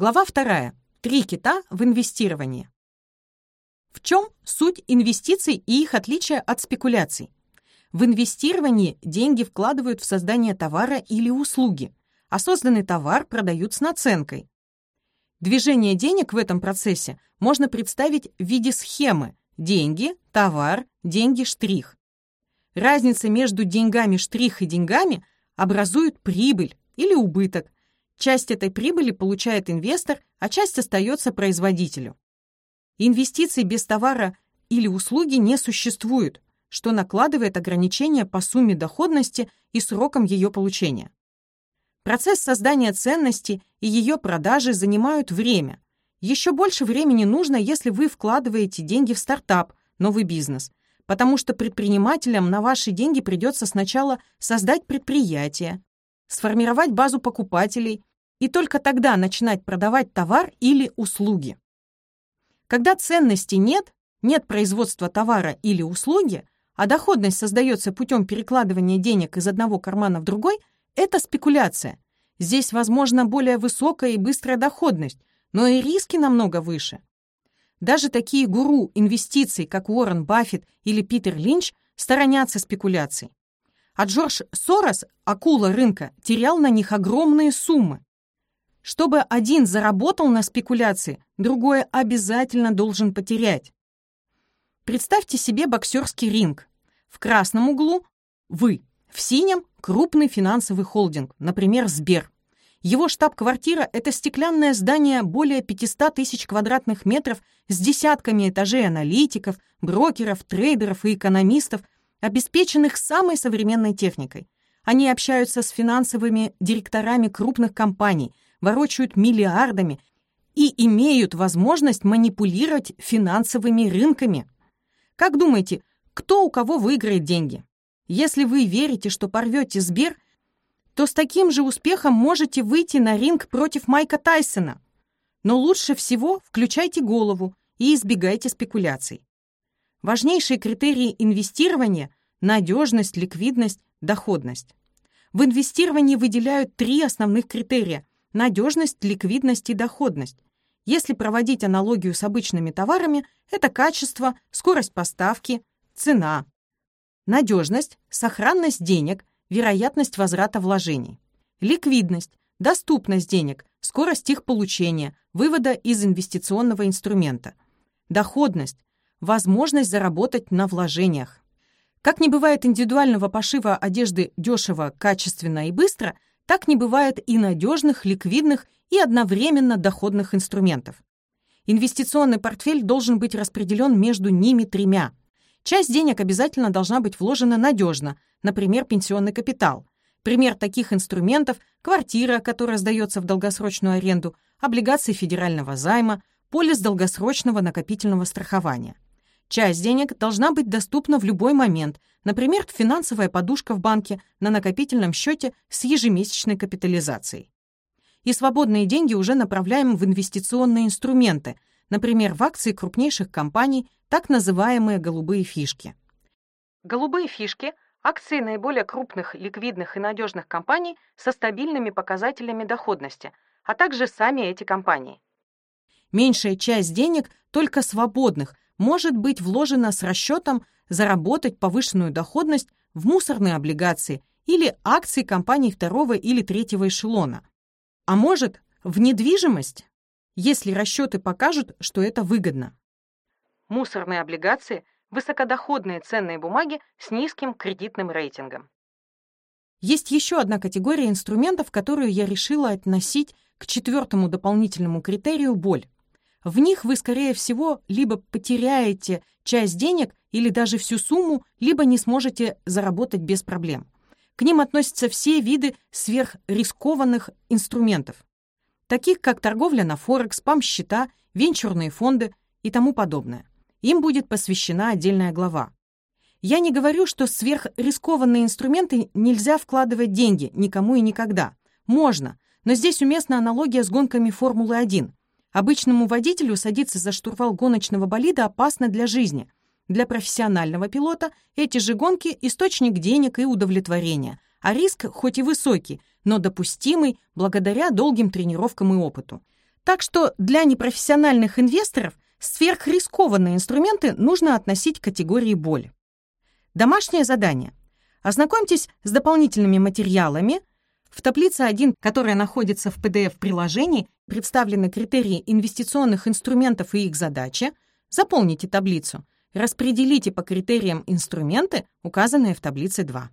Глава вторая. Три кита в инвестировании. В чем суть инвестиций и их отличие от спекуляций? В инвестировании деньги вкладывают в создание товара или услуги, а созданный товар продают с наценкой. Движение денег в этом процессе можно представить в виде схемы «деньги», «товар», «деньги», «штрих». Разница между деньгами штрих и деньгами образует прибыль или убыток. Часть этой прибыли получает инвестор, а часть остается производителю. Инвестиций без товара или услуги не существует, что накладывает ограничения по сумме доходности и срокам ее получения. Процесс создания ценности и ее продажи занимают время. Еще больше времени нужно, если вы вкладываете деньги в стартап, новый бизнес, потому что предпринимателям на ваши деньги придется сначала создать предприятие, сформировать базу покупателей и только тогда начинать продавать товар или услуги. Когда ценности нет, нет производства товара или услуги, а доходность создается путем перекладывания денег из одного кармана в другой, это спекуляция. Здесь возможна более высокая и быстрая доходность, но и риски намного выше. Даже такие гуру инвестиций, как Уоррен Баффет или Питер Линч, сторонятся спекуляций. А Джордж Сорос, акула рынка, терял на них огромные суммы. Чтобы один заработал на спекуляции, другой обязательно должен потерять. Представьте себе боксерский ринг. В красном углу – вы, в синем – крупный финансовый холдинг, например, Сбер. Его штаб-квартира – это стеклянное здание более 500 тысяч квадратных метров с десятками этажей аналитиков, брокеров, трейдеров и экономистов, обеспеченных самой современной техникой. Они общаются с финансовыми директорами крупных компаний, ворочают миллиардами и имеют возможность манипулировать финансовыми рынками. Как думаете, кто у кого выиграет деньги? Если вы верите, что порвете Сбер – то с таким же успехом можете выйти на ринг против Майка Тайсона. Но лучше всего включайте голову и избегайте спекуляций. Важнейшие критерии инвестирования – надежность, ликвидность, доходность. В инвестировании выделяют три основных критерия – надежность, ликвидность и доходность. Если проводить аналогию с обычными товарами, это качество, скорость поставки, цена. Надежность, сохранность денег, вероятность возврата вложений. Ликвидность, доступность денег, скорость их получения, вывода из инвестиционного инструмента. Доходность, возможность заработать на вложениях. Как не бывает индивидуального пошива одежды дешево, качественно и быстро, так не бывает и надежных, ликвидных и одновременно доходных инструментов. Инвестиционный портфель должен быть распределен между ними тремя – Часть денег обязательно должна быть вложена надежно, например, пенсионный капитал. Пример таких инструментов – квартира, которая сдается в долгосрочную аренду, облигации федерального займа, полис долгосрочного накопительного страхования. Часть денег должна быть доступна в любой момент, например, финансовая подушка в банке на накопительном счете с ежемесячной капитализацией. И свободные деньги уже направляем в инвестиционные инструменты, например, в акции крупнейших компаний так называемые голубые фишки. Голубые фишки – акции наиболее крупных, ликвидных и надежных компаний со стабильными показателями доходности, а также сами эти компании. Меньшая часть денег, только свободных, может быть вложена с расчетом заработать повышенную доходность в мусорные облигации или акции компаний второго или третьего эшелона. А может, в недвижимость, если расчеты покажут, что это выгодно мусорные облигации, высокодоходные ценные бумаги с низким кредитным рейтингом. Есть еще одна категория инструментов, которую я решила относить к четвертому дополнительному критерию «боль». В них вы, скорее всего, либо потеряете часть денег или даже всю сумму, либо не сможете заработать без проблем. К ним относятся все виды сверхрискованных инструментов, таких как торговля на Форекс, пам-счета, венчурные фонды и тому подобное. Им будет посвящена отдельная глава. Я не говорю, что сверхрискованные инструменты нельзя вкладывать деньги никому и никогда. Можно, но здесь уместна аналогия с гонками Формулы-1. Обычному водителю садиться за штурвал гоночного болида опасно для жизни. Для профессионального пилота эти же гонки – источник денег и удовлетворения, а риск хоть и высокий, но допустимый благодаря долгим тренировкам и опыту. Так что для непрофессиональных инвесторов сверхрискованные инструменты нужно относить к категории боли. Домашнее задание. Ознакомьтесь с дополнительными материалами. В таблице 1, которая находится в PDF-приложении, представлены критерии инвестиционных инструментов и их задачи. Заполните таблицу. Распределите по критериям инструменты, указанные в таблице 2.